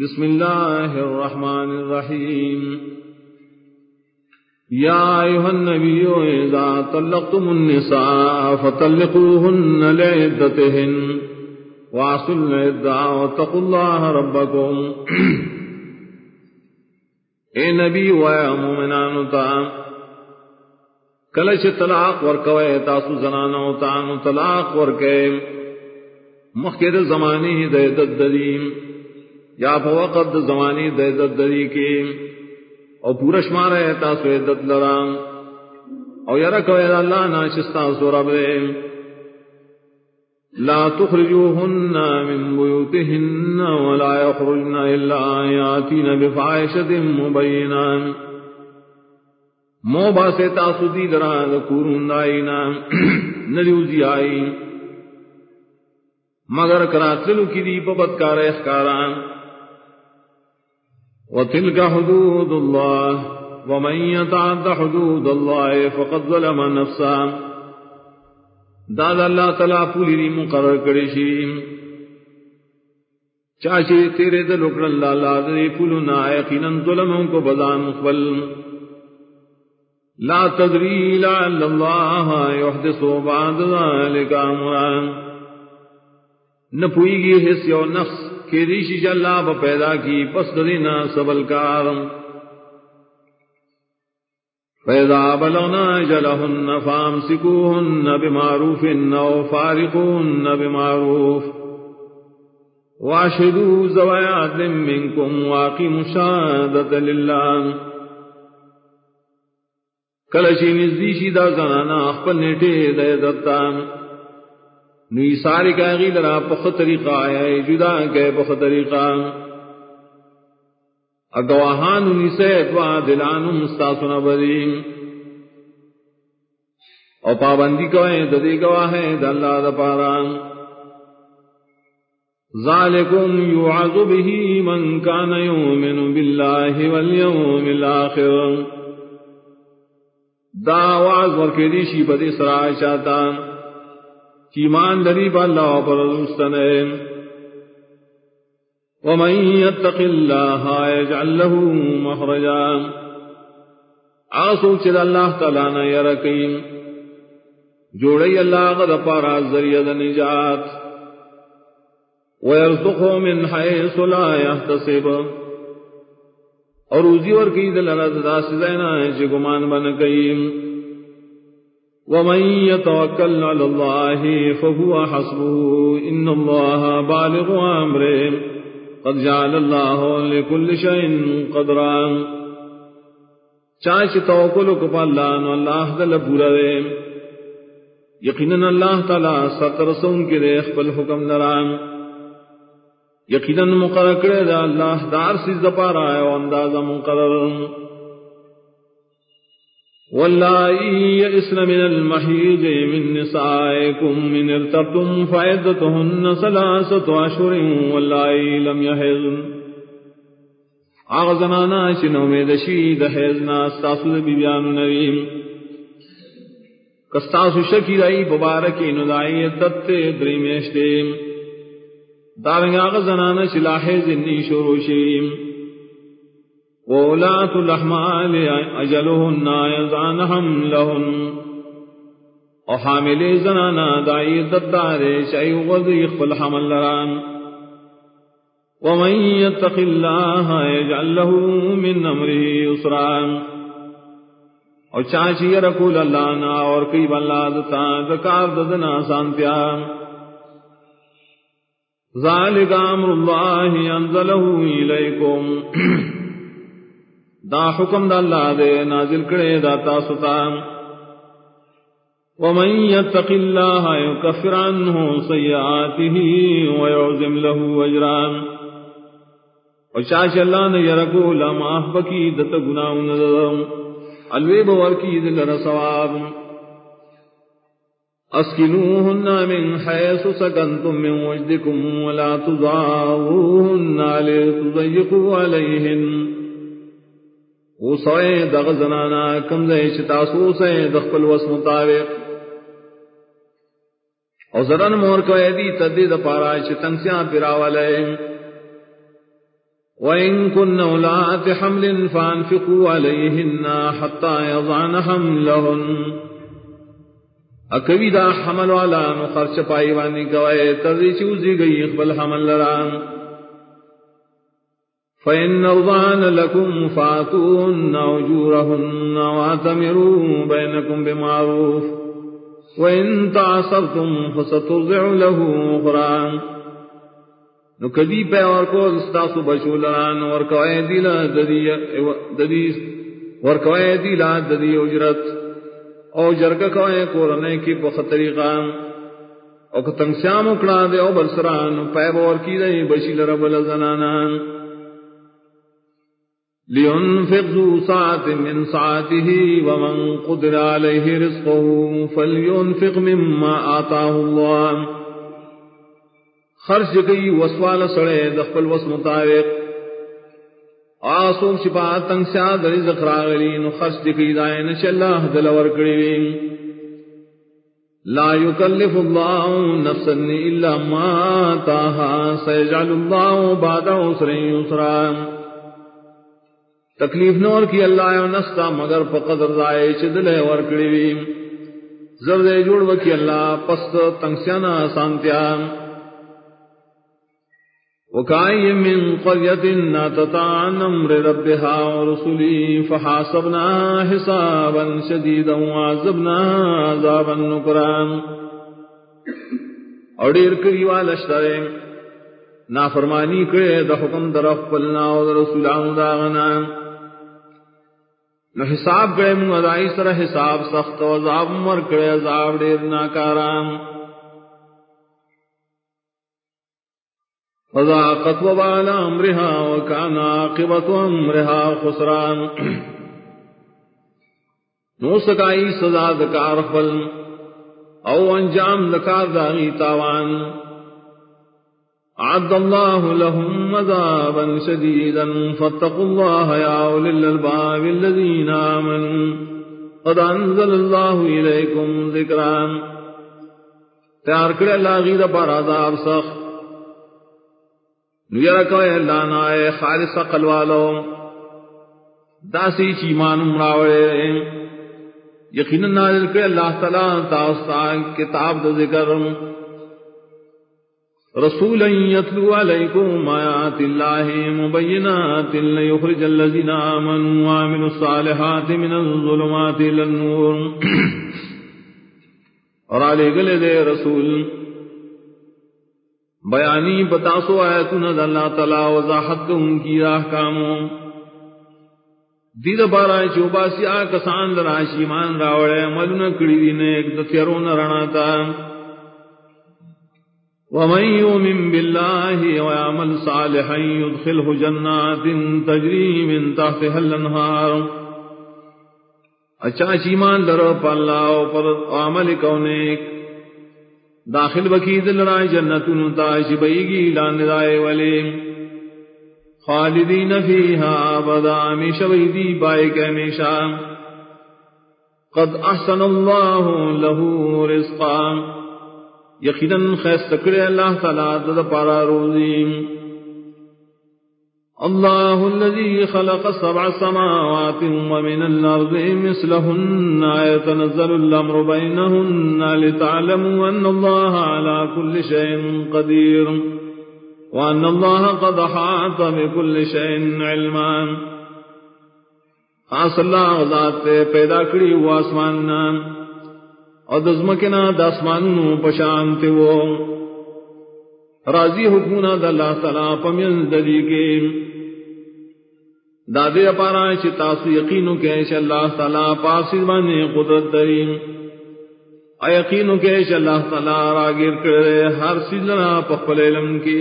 بسم الله الرحمن الرحيم يا أيها النبي إذا طلقتم النساء فطلقوهن لعدتهن وعصوا العدة واتقوا الله ربكم۔ اے نبی ویا مومنانو تا کلش طلاق ورکوے تاسو زنانو تا نو طلاق ورکے مخیر زمانی دے دددیم یا فوقت زمانی دے دددی کی، او پورش مارے تاسو دد لرام، او یرکوے اللہ ناشستا سورب دے۔ لا تخرجوهن من بيوتهن ولا يخرجن إلا ياتين بفعاشة مبينا مو باسے تاسو دی درا کورون دائینا نریوزی آئی۔ مگر کراتلو کی دی پبت اخکاران وتلك حدود الله، ومن يتعد حدود الله فقد ظلم نفسه. داد اللہ تعالیٰ پولی دی مقرر کرے شیم چاچے تیرے دل اکڑ اللہ اللہ دے پولنا یقیناً ظلموں کو بزان مقبل لا تدری لعل اللہ یحدث بعد ذلك امران نہ پوئی گی حص یو نفس. کے ریشی جلہ پیدا کی، پس دینا سبل کارم فإذا بلغنا أجلهن فامسكوهن بمعروف أو فارقوهن بمعروف۔ واشهدوا ذوي عدل منكم واقيموا الشهادة لله کلشی نزدیشی دا زنانا اخپل نیٹے دے دتا نوی ساری کاغی لرا پخ طریقہ آیا جدا گئے پخ طریقہ۔ اگواہان نسیت و دلان مستاسن بریم او پابندی کوئے، ددی گواہ دلہ دپاران ذالکم یعظ به من کان یؤمن بالله والیوم الاخر۔ دا واز ورکدی شی بدی سرا چاہتا۔ ایمان دری با پر مستنے ومن يتق الله يجعل له مخرجا۔ آسو چد اللہ تعالی نہ یرکیم۔ جوڑی اللہ غد پارا ذریعہ نجات۔ ويرزقه من حيث لا يحتسب اور روزی اور کی دل رضا سزینا ہے جی گمان بن گئیم۔ ومن يتوكل على الله فهو حسبه ان الله بالغ امره قد جعل الله لكل شيء قدرا۔ چاہے توکل کو اللہ نو اللہ دل پورا دے۔ یقینا اللہ تعالی ستر سون کے دے خپل حکم دران یقینا مقرر کرے دا اللہ دار سی زپارا ہے او اندازہ مقرر۔ واللائي يئسن من المحيض من نسائكم من ارتبتم فعدتهن ثلاثة أشهر واللائي لم يحضن. آغزنانا شنو میں دشید حیزنا استاسو بی بیان نریم کستاسو شکی رائی ببارکی ندائی دت دریمیشتے دارنگ آغا آغزنانا شلا حیز انی شروع شیم. وولاة الأحمال أجلهن يزعن حملهن وحامل زنانا دعي الدار شيء وضيق الحمل لران ومن يتق الله يجعل له من أمره يسرا اور چاچی رکول اللہ نا اور کئی بلا دتا ذکار ددنا سانتیا ذالک امر اللہ انزلہ الیکم دا حکم دا اللہ دے نازل کرے دا تاستا ومن يتق الله يكفر عنه سيئاته ويعظم له اجرا. وشاش اللہ نے یرکو لما احبکی دت گناہوں ندم الویب ورکی دل رسواب اسکنوهن من حيث سكنتم من وجدكم ولا تضاروهن لتضيقوا عليهن او سوئے دغ زنانا کم دے چتاسو سے دخل وس مطابق. او زرن مور کو ایدی تدید پارا چتن چتنسیاں پیراوالے وإن كن أولات حمل فأنفقوا عليهن حتى يضعن حملهن اکوی دا حمل والا نو خرچ پائی وانی گوائے تردی چوزی گئی اقبل حمل لران. فإن أرضان لكم فاتون أجورهن واتمروا بينكم بمعروف وإن تعصرتم فسترضع له أخرى نو کدی پہ اور کو استاسو بشولان اور کوئے دیلا ددی ددی دیلا ددی اجرت او جرگا کوئے کورنے کی بخ طریقہ او کتنگ سیام اکڑا دے او برسران پہ بور کی دے بشیل رب لزنانان لينفق ذو ساعة من ساعته ومن قدر عليه رزقه فلينفق مما آتاه الله۔ خرج گئی وسوال سڑے دخل وس مطابق۔ آسو شپا تنگ سیا دری زخرا گلی نو خرج دکی دائے نش اللہ دل ورکڑی لا يكلف الله نفسا الا ما آتاها سيجعل الله بعد عسر يسرا تکلیف نور کی اللہ نستا، مگر پقدر دائے چدلے ورکڑی وی. زرد جوڑ وکی اللہ پست تنگسیانا سانتیا. وکائی من قریت ناتتا عن امر ربها ورسلی فحاسبنا حسابا شدیدا وعذبنا عذابا نکران اور دیر کری والشترے نافرمانی کرے، دا حکم در اخبرنا و در رسولان داغنا. نو حساب گئے من ادائی سر حساب سخت و عذاب، مر کرے عذاب، دیر ناکارام وضاقت وبال امرها وكان عاقبت امرها خسران. نو سکائی سزا دکار فل او انجام دکار داغی تاوان. عد الله لهم مذابا شديدا. فاتقوا الله يا أولي الألباب الذين آمنوا. قد أنزل الله إليكم ذكرا. تیار کرے اللہ غیر پر عذاب سخ نویر کوئے اللہ نائے خالص قلوالو داسی چیمان مراوڑے یقینا نازل کرے اللہ تعالیٰ تاوستا کتاب دا ذکر رسولا يتلو عليكم آيات الله مبينات ليخرج الذين آمنوا وعملوا الصالحات من الظلمات إلى النور. اور آلے گلے دے رسول، بیانی بتاسو آیتون دا اللہ تعالی وضاحت ان کی احکاموں دید بارا چوباسی آکسان دراشی مان راوڑے ملن کڑی دینے ایک دتیرون رناتا ومن يؤمن بالله ويعمل صالحا يدخله جنات تجري من تحتها الانهار. اچھا, اچھا، ایمان درو پر اللہ پر عمل کونیک داخل بکی دل رائے جنتوں تاج بیگی لان رائے والے۔ خالدین فیہا ابدا، ہمیشہ ویدی پائے کہ ہمیشہ۔ قد احسن اللہ له رزقا۔ یقینا خیس تکڑے اللہ تعالی دا پارا روزی. الله الذي خلق سبع سماوات ومن الأرض مثلهن يتنزل الأمر بينهن لتعلموا أن الله على كل شيء قدير وأن الله قد حاط بكل شيء علما. خاص اللہ ذات پیدا کری وہ آسمان نام اور دزمکنا داسمان پشانت وہ راضی حکمنا دلہ سلا پمین دلی کے دادے اپارا چتاسو یقینو کے اللہ تعالی پاسی بانے قدرت دریم یقینو کے اللہ تعالی راگیر کرے ہر سیزنا پخل علم کی